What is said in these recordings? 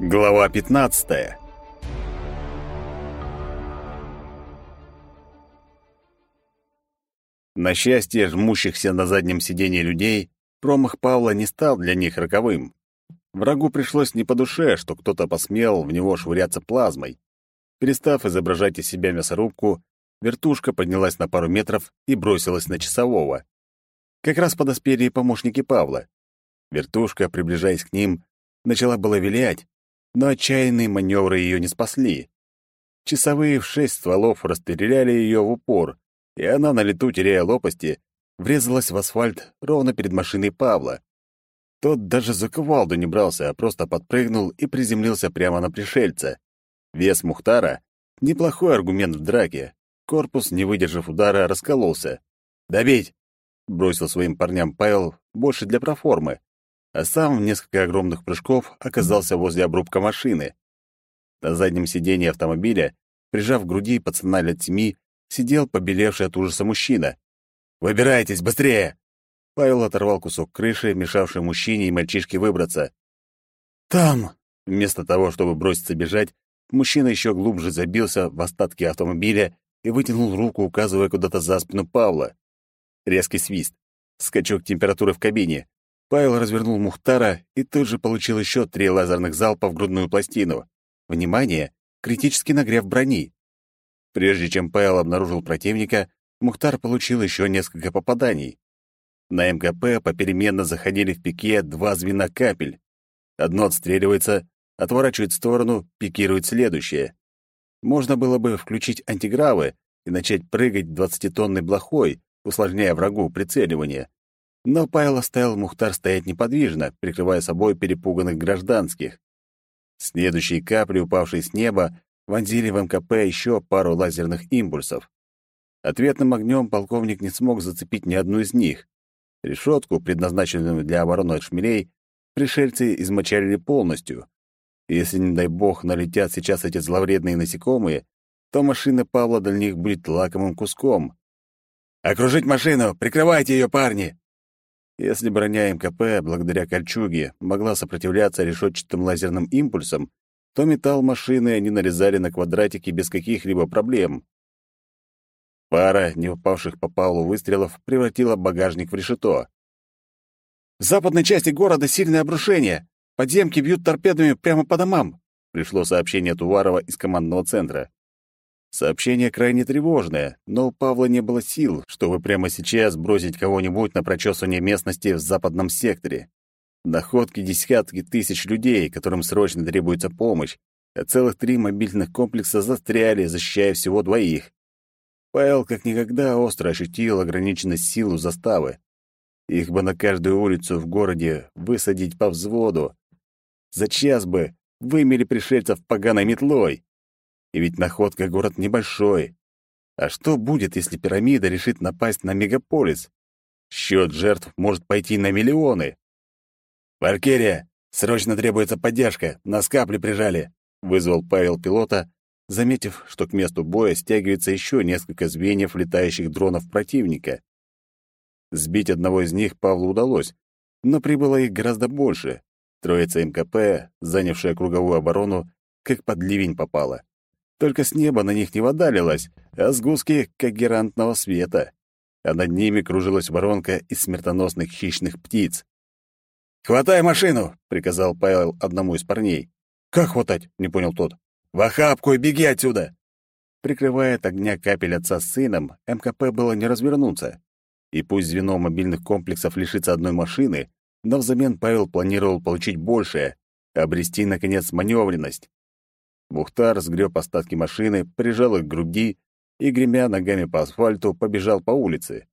Глава 15. На счастье жмущихся на заднем сиденье людей, промах Павла не стал для них роковым. Врагу пришлось не по душе, что кто-то посмел в него швыряться плазмой. Перестав изображать из себя мясорубку, вертушка поднялась на пару метров и бросилась на часового. Как раз подоспели и помощники Павла. Вертушка, приближаясь к ним, начала было вилять, но отчаянные маневры ее не спасли. Часовые в шесть стволов расстреляли ее в упор, и она, на лету теряя лопасти, врезалась в асфальт ровно перед машиной Павла. Тот даже за кувалду не брался, а просто подпрыгнул и приземлился прямо на пришельца. Вес Мухтара — неплохой аргумент в драке. Корпус, не выдержав удара, раскололся. «Добить!» — бросил своим парням Павел больше для проформы, а сам в несколько огромных прыжков оказался возле обрубка машины. На заднем сиденье автомобиля, прижав к груди пацана лет семи, сидел побелевший от ужаса мужчина. «Выбирайтесь, быстрее!» Павел оторвал кусок крыши, мешавший мужчине и мальчишке выбраться. «Там!» Вместо того, чтобы броситься бежать, мужчина еще глубже забился в остатки автомобиля и вытянул руку, указывая куда-то за спину Павла. Резкий свист. Скачок температуры в кабине. Павел развернул Мухтара и тут же получил еще три лазерных залпа в грудную пластину. Внимание! Критический нагрев брони. Прежде чем Павел обнаружил противника, Мухтар получил еще несколько попаданий. На МКП попеременно заходили в пике два звена капель. Одно отстреливается, отворачивает в сторону, пикирует следующее. Можно было бы включить антигравы и начать прыгать двадцатитонной блохой, усложняя врагу прицеливание. Но Павел оставил Мухтар стоять неподвижно, прикрывая собой перепуганных гражданских. Следующие капли, упавшие с неба, вонзили в МКП еще пару лазерных импульсов. Ответным огнем полковник не смог зацепить ни одну из них. Решетку, предназначенную для обороны от шмелей, пришельцы измочалили полностью. Если, не дай бог, налетят сейчас эти зловредные насекомые, то машина Павла для них будет лакомым куском. «Окружить машину! Прикрывайте ее, парни!» Если броня МКП, благодаря кольчуге, могла сопротивляться решетчатым лазерным импульсам, то металл машины они нарезали на квадратики без каких-либо проблем. Пара не попавших по Павлу выстрелов превратила багажник в решето. «В западной части города сильное обрушение. Подземки бьют торпедами прямо по домам», — пришло сообщение от Уварова из командного центра. Сообщение крайне тревожное, но у Павла не было сил, чтобы прямо сейчас бросить кого-нибудь на прочесывание местности в западном секторе. Находки десятки тысяч людей, которым срочно требуется помощь, а целых три мобильных комплекса застряли, защищая всего двоих. Павел как никогда остро ощутил ограниченность сил у заставы. Их бы на каждую улицу в городе высадить по взводу. За час бы вымели пришельцев поганой метлой. И ведь находка город небольшой. А что будет, если пирамида решит напасть на мегаполис? Счет жертв может пойти на миллионы. «Валькирия, срочно требуется поддержка, нас капли прижали», — вызвал Павел пилота, заметив, что к месту боя стягивается еще несколько звеньев летающих дронов противника. Сбить одного из них Павлу удалось, но прибыло их гораздо больше. Троица МКП, занявшая круговую оборону, как под ливень попала. Только с неба на них не вода лилась, а сгустки когерантного света. А над ними кружилась воронка из смертоносных хищных птиц. «Хватай машину!» — приказал Павел одному из парней. «Как хватать?» — не понял тот. «В охапку и беги отсюда!» Прикрывая от огня капель отца с сыном, МКП было не развернуться. И пусть звено мобильных комплексов лишится одной машины, но взамен Павел планировал получить большее — обрести, наконец, маневренность. Бухтар сгреб остатки машины, прижал их к груди и, гремя ногами по асфальту, побежал по улице.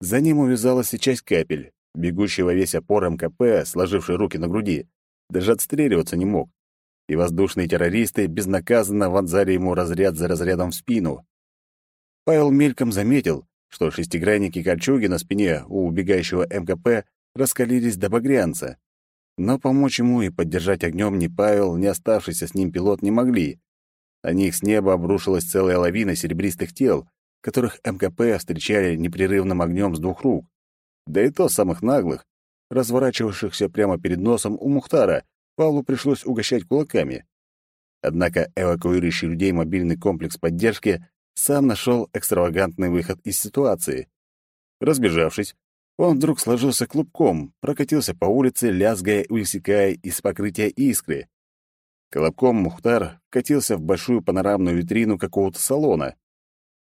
За ним увязалась и часть капель, бегущий во весь опор МКП, сложивший руки на груди, даже отстреливаться не мог. И воздушные террористы безнаказанно вонзали ему разряд за разрядом в спину. Павел мельком заметил, что шестигранники кольчуги на спине у убегающего МКП раскалились до багрянца. Но помочь ему и поддержать огнем ни Павел, ни оставшийся с ним пилот не могли. На них с неба обрушилась целая лавина серебристых тел, которых МКП встречали непрерывным огнем с двух рук. Да и то самых наглых, разворачивавшихся прямо перед носом у Мухтара, Павлу пришлось угощать кулаками. Однако эвакуирующий людей мобильный комплекс поддержки сам нашел экстравагантный выход из ситуации. Разбежавшись, он вдруг сложился клубком, прокатился по улице, лязгая высекая из покрытия искры. Колобком Мухтар катился в большую панорамную витрину какого-то салона.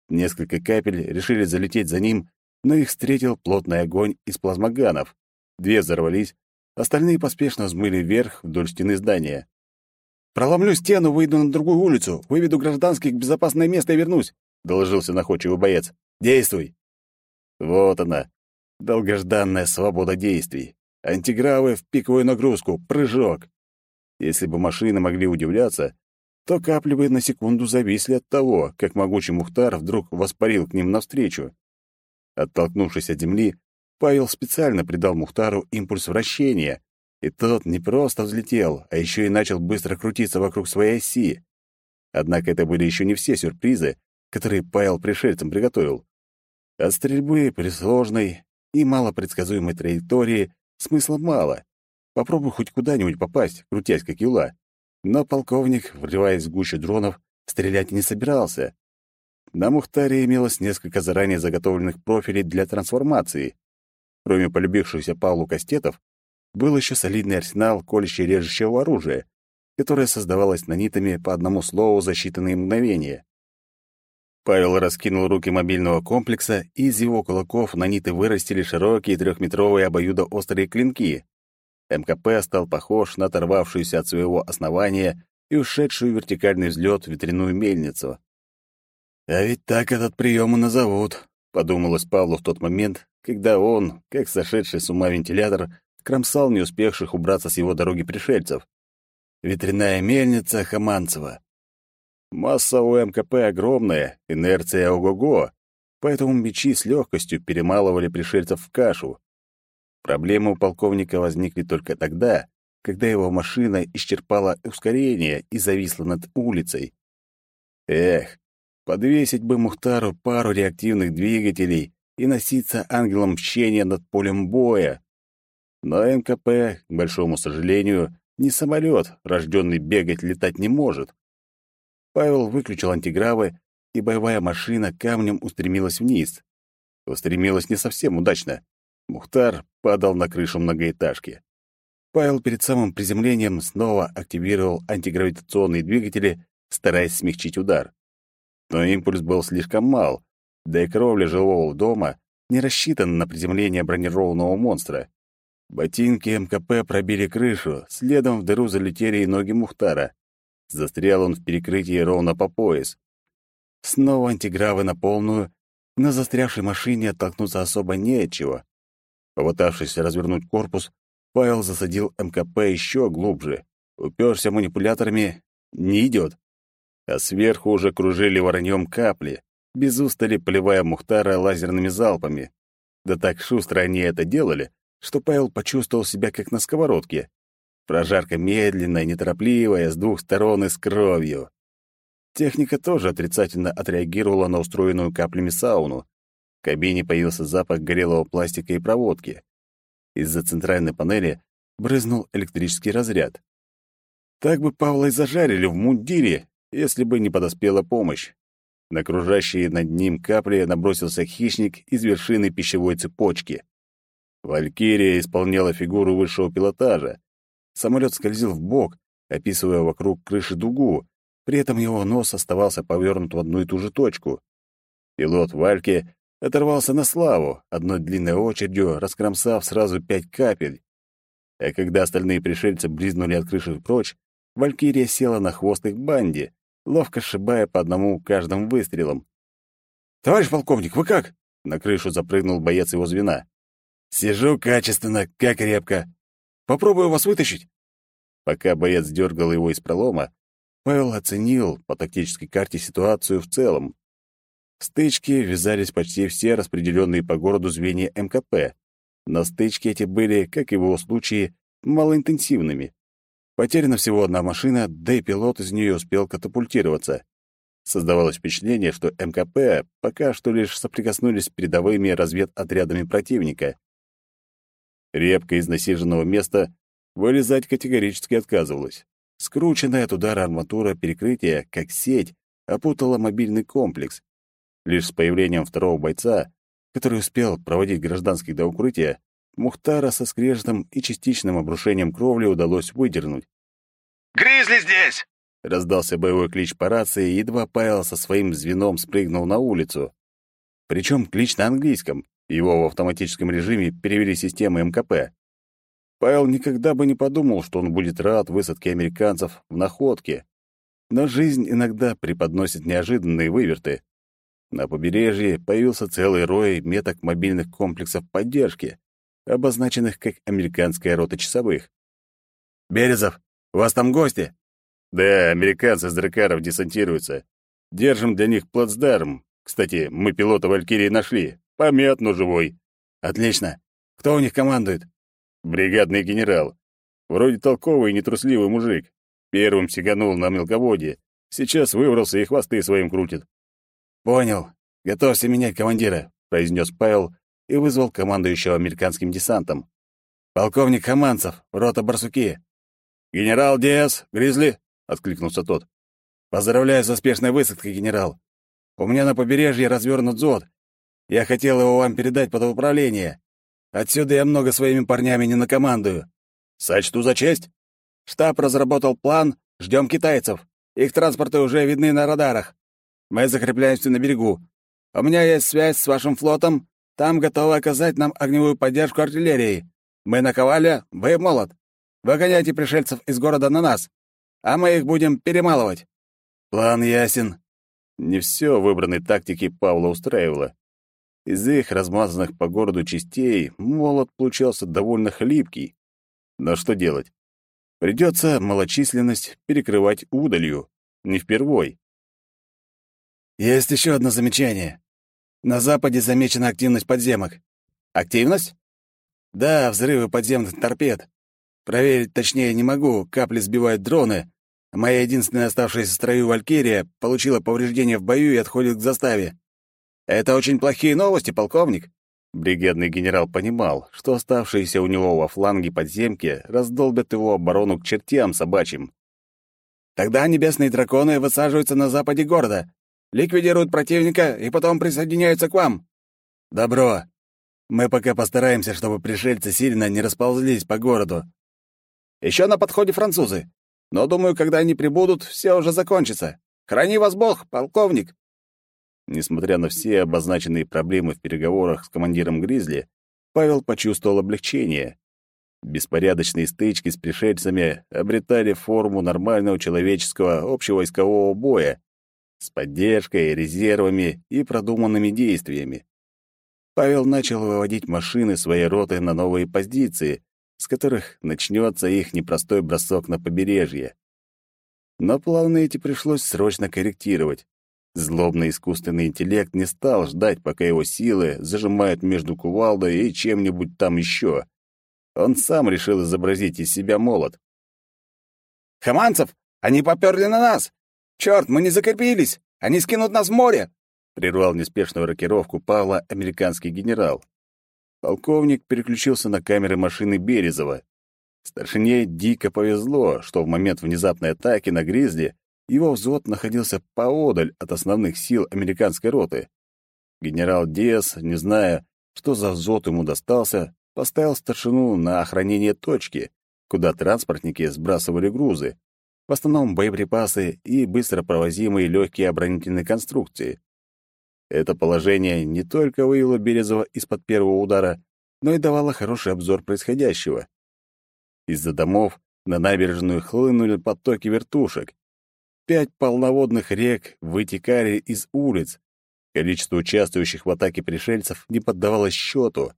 Несколько капель решили залететь за ним, но их встретил плотный огонь из плазмоганов. Две взорвались, остальные поспешно взмыли вверх вдоль стены здания. «Проломлю стену, выйду на другую улицу, выведу гражданских в безопасное место и вернусь», — доложился находчивый боец. «Действуй!» Вот она, долгожданная свобода действий. Антигравы в пиковую нагрузку, прыжок. Если бы машины могли удивляться, то капли бы на секунду зависли от того, как могучий Мухтар вдруг воспарил к ним навстречу. Оттолкнувшись от земли, Павел специально придал Мухтару импульс вращения, и тот не просто взлетел, а еще и начал быстро крутиться вокруг своей оси. Однако это были еще не все сюрпризы, которые Павел пришельцам приготовил. От стрельбы при и малопредсказуемой траектории смысла мало. Попробуй хоть куда-нибудь попасть, крутясь как юла. Но полковник, врываясь в гущу дронов, стрелять не собирался. На Мухтаре имелось несколько заранее заготовленных профилей для трансформации. Кроме полюбившихся Павлу кастетов, был еще солидный арсенал колюще-режущего оружия, которое создавалось нанитами по одному слову за считанные мгновения. Павел раскинул руки мобильного комплекса, и из его кулаков наниты вырастили широкие трехметровые обоюдоострые клинки. МКП стал похож на оторвавшуюся от своего основания и ушедшую вертикальный взлет ветряную мельницу. «А ведь так этот прием и назовут», — подумалось Павлу в тот момент, когда он, как сошедший с ума вентилятор, кромсал не успевших убраться с его дороги пришельцев. Ветряная мельница Хаманцева. Масса у МКП огромная, инерция ого-го, поэтому мечи с легкостью перемалывали пришельцев в кашу. Проблемы у полковника возникли только тогда, когда его машина исчерпала ускорение и зависла над улицей. Эх, подвесить бы Мухтару пару реактивных двигателей и носиться ангелом мщения над полем боя. Но МКП, к большому сожалению, не самолет, рожденный бегать летать не может. Павел выключил антигравы, и боевая машина камнем устремилась вниз. Устремилась не совсем удачно. Мухтар падал на крышу многоэтажки. Павел перед самым приземлением снова активировал антигравитационные двигатели, стараясь смягчить удар. Но импульс был слишком мал, да и кровля жилого дома не рассчитана на приземление бронированного монстра. Ботинки МКП пробили крышу, следом в дыру залетели и ноги Мухтара. Застрял он в перекрытии ровно по пояс. Снова антигравы на полную, на застрявшей машине оттолкнуться особо не от чего. Попытавшись развернуть корпус, Павел засадил МКП еще глубже. Уперся манипуляторами — не идет. А сверху уже кружили вороньем капли, без устали поливая Мухтара лазерными залпами. Да так шустро они это делали, что Павел почувствовал себя как на сковородке. Прожарка медленная, неторопливая, с двух сторон и с кровью. Техника тоже отрицательно отреагировала на устроенную каплями сауну. В кабине появился запах горелого пластика и проводки. Из-за центральной панели брызнул электрический разряд. Так бы Павла и зажарили в мундире, если бы не подоспела помощь. На кружащие над ним капли набросился хищник из вершины пищевой цепочки. Валькирия исполняла фигуру высшего пилотажа. Самолет скользил в бок, описывая вокруг крыши дугу, при этом его нос оставался повернут в одну и ту же точку. Пилот Вальки оторвался на славу, одной длинной очередью раскромсав сразу пять капель. А когда остальные пришельцы близнули от крыши прочь, Валькирия села на хвост их банде, ловко сшибая по одному каждым выстрелом. «Товарищ полковник, вы как?» На крышу запрыгнул боец его звена. Сижу качественно, как репка. Попробую вас вытащить. Пока боец дергал его из пролома, Павел оценил по тактической карте ситуацию в целом. В стычке ввязались почти все распределенные по городу звенья МКП, но стычки эти были, как и в его случае, малоинтенсивными. Потеряна всего одна машина, да и пилот из нее успел катапультироваться. Создавалось впечатление, что МКП пока что лишь соприкоснулись с передовыми разведотрядами противника. Репка из насиженного места вылезать категорически отказывалась. Скрученная от удара арматура перекрытия, как сеть, опутала мобильный комплекс. Лишь с появлением второго бойца, который успел проводить гражданских до укрытия, Мухтара со скрежетом и частичным обрушением кровли удалось выдернуть. «Гризли здесь!» Раздался боевой клич по рации, и едва Павел со своим звеном спрыгнул на улицу. Причем клич на английском, его в автоматическом режиме перевели системы МКП. Павел никогда бы не подумал, что он будет рад высадке американцев в находке. Но жизнь иногда преподносит неожиданные выверты. На побережье появился целый рой меток мобильных комплексов поддержки, обозначенных как американская рота часовых. «Березов, у вас там гости?» Да, американцы с дракаров десантируются. Держим для них плацдарм. Кстати, мы пилота Валькирии нашли. Помят, но живой. Отлично. Кто у них командует? Бригадный генерал. Вроде толковый и нетрусливый мужик. Первым сиганул на мелководье. Сейчас выбрался и хвосты своим крутит. Понял. Готовься менять командира, произнес Павел и вызвал командующего американским десантом. Полковник Хаманцев, рота Барсуки. Генерал Диас, Гризли, — откликнулся тот. «Поздравляю с успешной высадкой, генерал. У меня на побережье развернут зод. Я хотел его вам передать под управление. Отсюда я много своими парнями не накомандую. Сочту за честь. Штаб разработал план, ждем китайцев. Их транспорты уже видны на радарах. Мы закрепляемся на берегу. У меня есть связь с вашим флотом. Там готовы оказать нам огневую поддержку артиллерии. Мы наковали, вы молот. Выгоняйте пришельцев из города на нас а мы их будем перемалывать. План ясен. Не все выбранной тактики Павла устраивало. Из их размазанных по городу частей молот получался довольно хлипкий. Но что делать? Придется малочисленность перекрывать удалью. Не впервой. Есть еще одно замечание. На западе замечена активность подземок. Активность? Да, взрывы подземных торпед. Проверить точнее не могу, капли сбивают дроны, Моя единственная оставшаяся в строю Валькирия получила повреждения в бою и отходит к заставе. Это очень плохие новости, полковник. Бригадный генерал понимал, что оставшиеся у него во фланге подземки раздолбят его оборону к чертям собачьим. Тогда небесные драконы высаживаются на западе города, ликвидируют противника и потом присоединяются к вам. Добро. Мы пока постараемся, чтобы пришельцы сильно не расползлись по городу. Еще на подходе французы. Но, думаю, когда они прибудут, все уже закончится. Храни вас Бог, полковник!» Несмотря на все обозначенные проблемы в переговорах с командиром Гризли, Павел почувствовал облегчение. Беспорядочные стычки с пришельцами обретали форму нормального человеческого общевойскового боя с поддержкой, резервами и продуманными действиями. Павел начал выводить машины своей роты на новые позиции, с которых начнется их непростой бросок на побережье. Но планы эти пришлось срочно корректировать. Злобный искусственный интеллект не стал ждать, пока его силы зажимают между кувалдой и чем-нибудь там еще. Он сам решил изобразить из себя молот. «Хаманцев, они поперли на нас! Черт, мы не закрепились! Они скинут нас в море!» прервал неспешную рокировку Павла американский генерал. Полковник переключился на камеры машины Березова. Старшине дико повезло, что в момент внезапной атаки на Гризли его взвод находился поодаль от основных сил американской роты. Генерал Диас, не зная, что за взвод ему достался, поставил старшину на охранение точки, куда транспортники сбрасывали грузы, в основном боеприпасы и быстро провозимые легкие оборонительные конструкции. Это положение не только вывело Березова из-под первого удара, но и давало хороший обзор происходящего. Из-за домов на набережную хлынули потоки вертушек. Пять полноводных рек вытекали из улиц. Количество участвующих в атаке пришельцев не поддавалось счету.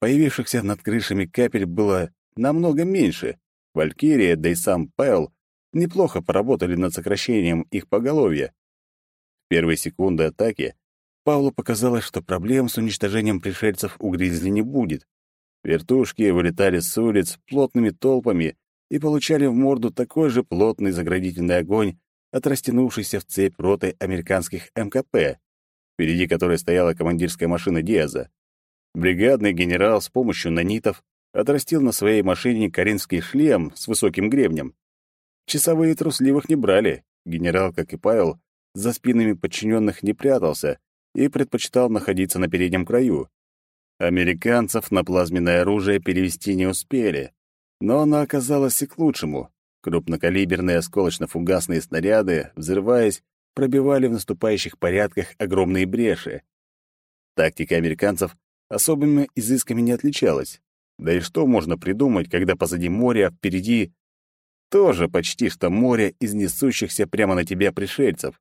Появившихся над крышами капель было намного меньше. Валькирия, да и сам Павел неплохо поработали над сокращением их поголовья. В первые секунды атаки Павлу показалось, что проблем с уничтожением пришельцев у Гризли не будет. Вертушки вылетали с улиц плотными толпами и получали в морду такой же плотный заградительный огонь, от растянувшейся в цепь роты американских МКП, впереди которой стояла командирская машина Диаза. Бригадный генерал с помощью нанитов отрастил на своей машине коринфский шлем с высоким гребнем. Часовые трусливых не брали. Генерал, как и Павел, за спинами подчиненных не прятался и предпочитал находиться на переднем краю. Американцев на плазменное оружие перевести не успели, но оно оказалось и к лучшему. Крупнокалиберные осколочно-фугасные снаряды, взрываясь, пробивали в наступающих порядках огромные бреши. Тактика американцев особыми изысками не отличалась. Да и что можно придумать, когда позади моря, а впереди тоже почти что море из несущихся прямо на тебя пришельцев?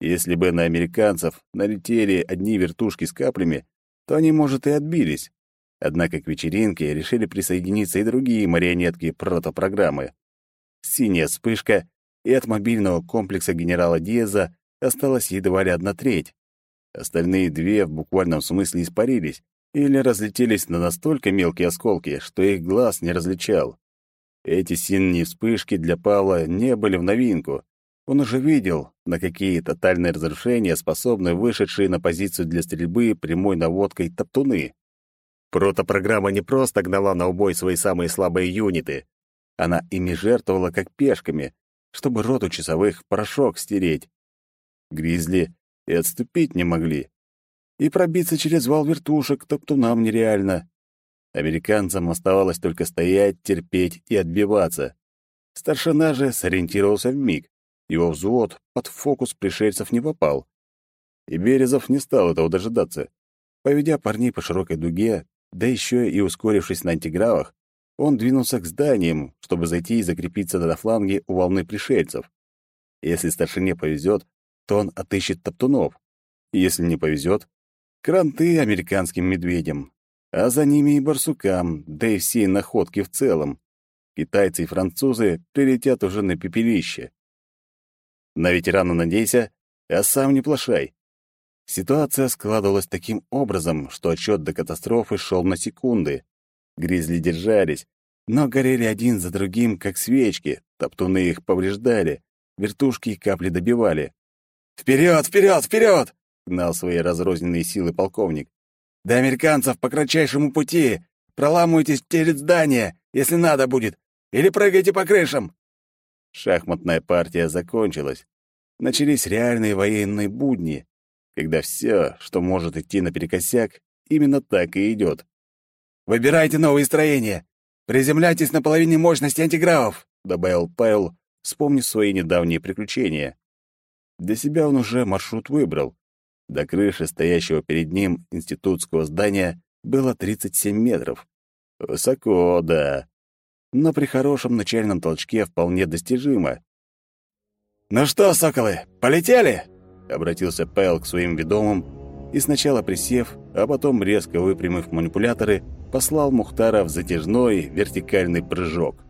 Если бы на американцев налетели одни вертушки с каплями, то они, может, и отбились. Однако к вечеринке решили присоединиться и другие марионетки протопрограммы. Синяя вспышка, и от мобильного комплекса генерала Диеза осталась едва ли одна треть. Остальные две в буквальном смысле испарились или разлетелись на настолько мелкие осколки, что их глаз не различал. Эти синие вспышки для Павла не были в новинку. Он уже видел, на какие тотальные разрушения способны вышедшие на позицию для стрельбы прямой наводкой топтуны. Протопрограмма не просто гнала на убой свои самые слабые юниты. Она ими жертвовала как пешками, чтобы роту часовых в порошок стереть. Гризли и отступить не могли. И пробиться через вал вертушек топтунам нереально. Американцам оставалось только стоять, терпеть и отбиваться. Старшина же сориентировался в миг. Его взвод под фокус пришельцев не попал. И Березов не стал этого дожидаться. Поведя парней по широкой дуге, да еще и ускорившись на антигравах, он двинулся к зданиям, чтобы зайти и закрепиться на фланге у волны пришельцев. Если старшине повезет, то он отыщет топтунов. Если не повезет, кранты американским медведям, а за ними и барсукам, да и всей находки в целом. Китайцы и французы прилетят уже на пепелище. На ветерана надейся, а сам не плашай. Ситуация складывалась таким образом, что отчет до катастрофы шел на секунды. Гризли держались, но горели один за другим, как свечки, топтуны их повреждали, вертушки и капли добивали. «Вперед, вперед, вперед!» — гнал свои разрозненные силы полковник. «До американцев по кратчайшему пути! Проламывайтесь перед здание, если надо будет, или прыгайте по крышам!» Шахматная партия закончилась. Начались реальные военные будни, когда все, что может идти наперекосяк, именно так и идет. «Выбирайте новые строения! Приземляйтесь на половине мощности антигравов!» — добавил Павел, вспомнив свои недавние приключения. Для себя он уже маршрут выбрал. До крыши, стоящего перед ним институтского здания, было 37 метров. Высоко, да. Но при хорошем начальном толчке вполне достижимо. «Ну что, соколы, полетели?» — обратился Пэл к своим ведомым и сначала присев, а потом, резко выпрямив манипуляторы, послал Мухтара в затяжной вертикальный прыжок.